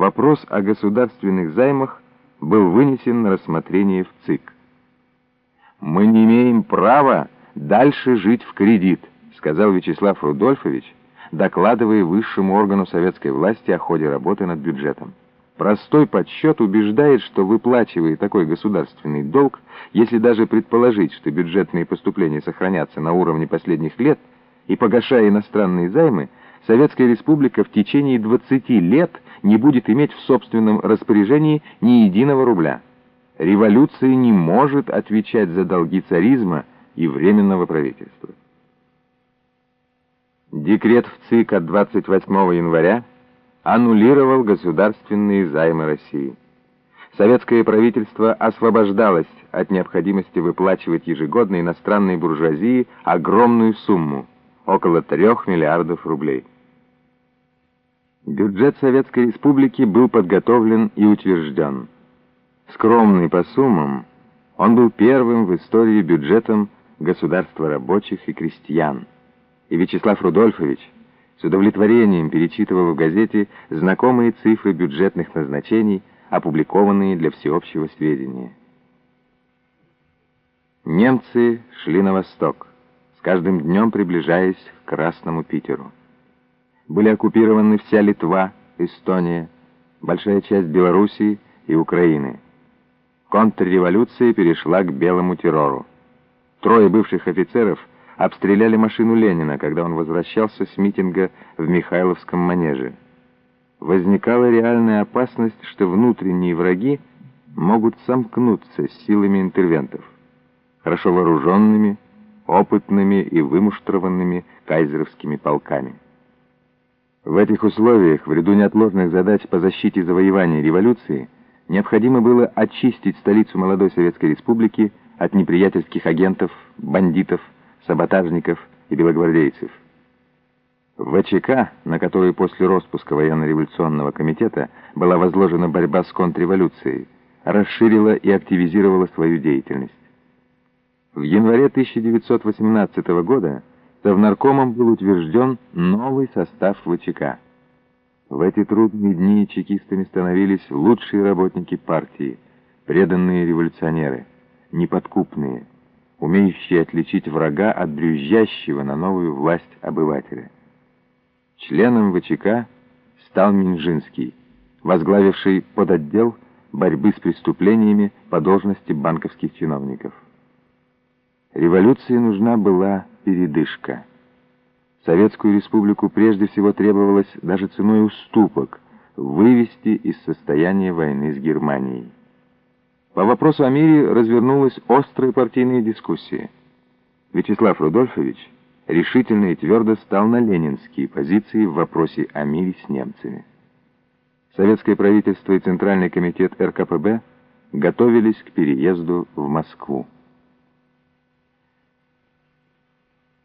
вопрос о государственных займах был вынесен на рассмотрение в ЦИК. «Мы не имеем права дальше жить в кредит», сказал Вячеслав Рудольфович, докладывая высшему органу советской власти о ходе работы над бюджетом. Простой подсчет убеждает, что выплачивая такой государственный долг, если даже предположить, что бюджетные поступления сохранятся на уровне последних лет, и погашая иностранные займы, Советская Республика в течение 20 лет не будет иметь в собственном распоряжении ни единого рубля. Революция не может отвечать за долги царизма и временного правительства. Декрет в ЦИК от 28 января аннулировал государственные займы России. Советское правительство освобождалось от необходимости выплачивать ежегодно иностранной буржуазии огромную сумму – около 3 миллиардов рублей. Бюджет Советской Республики был подготовлен и утвержден. Скромный по суммам, он был первым в истории бюджетом государства рабочих и крестьян. И Вячеслав Рудольфович с удовлетворением перечитывал в газете знакомые цифры бюджетных назначений, опубликованные для всеобщего сведения. Немцы шли на восток, с каждым днем приближаясь к Красному Питеру были оккупированы вся Литва, Эстония, большая часть Белоруссии и Украины. Контрреволюция перешла к белому террору. Трое бывших офицеров обстреляли машину Ленина, когда он возвращался с митинга в Михайловском манеже. Возникала реальная опасность, что внутренние враги могут сомкнуться с силами интервентов, хорошо вооруженными, опытными и вымуштрованными кайзеровскими полками. В этих условиях, в ряду неотложных задач по защите завоевания революции, необходимо было очистить столицу молодой Советской Республики от неприятельских агентов, бандитов, саботажников и белогвардейцев. ВЧК, на который после распуска военно-революционного комитета была возложена борьба с контрреволюцией, расширила и активизировала свою деятельность. В январе 1918 года Совнаркомом был утвержден новый состав ВЧК. В эти трудные дни чекистами становились лучшие работники партии, преданные революционеры, неподкупные, умеющие отличить врага от брюзжащего на новую власть обывателя. Членом ВЧК стал Минжинский, возглавивший подотдел борьбы с преступлениями по должности банковских чиновников. Революции нужна была передышка. Советскую республику прежде всего требовалось даже ценой уступок вывести из состояния войны с Германией. По вопросу о мире развернулась острая партийная дискуссия. Вячеслав Рудольфович решительно и твердо стал на ленинские позиции в вопросе о мире с немцами. Советское правительство и Центральный комитет РКПБ готовились к переезду в Москву.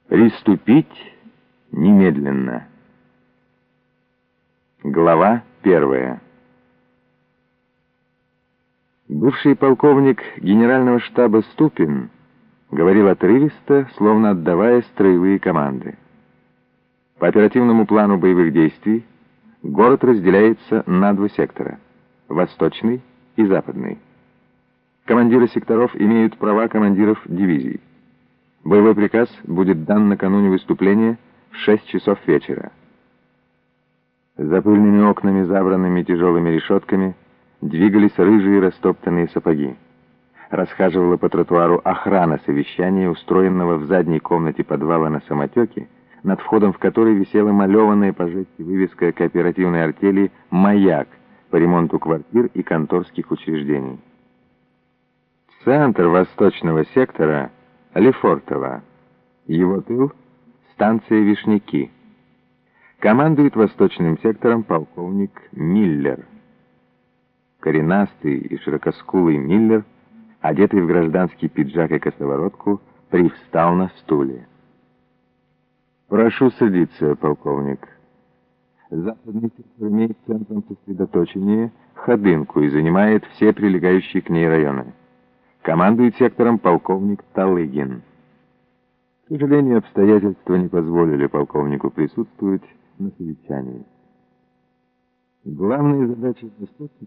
Приступить немедленно. Глава первая. Бывший полковник генерального штаба Ступин говорил отрывисто, словно отдавая строевые команды. По оперативному плану боевых действий город разделяется на два сектора — восточный и западный. Командиры секторов имеют права командиров дивизий. Боевой приказ будет дан накануне выступления в 6 часов вечера. За пыльными окнами, забранными тяжелыми решетками, двигались рыжие растоптанные сапоги. Расхаживала по тротуару охрана совещания, устроенного в задней комнате подвала на самотеке, над входом в который висела малеванная по жести вывеска кооперативной артели «Маяк» по ремонту квартир и конторских учреждений. Центр восточного сектора — Лефортово. Его тыл — станция Вишняки. Командует восточным сектором полковник Миллер. Коренастый и широкоскулый Миллер, одетый в гражданский пиджак и косоворотку, привстал на стуле. «Прошу садиться, полковник». Западный сектор имеет центром сосредоточения Ходынку и занимает все прилегающие к ней районы. Командует сектором полковник Талыгин. К сожалению, обстоятельства не позволили полковнику присутствовать на совещании. Главная задача —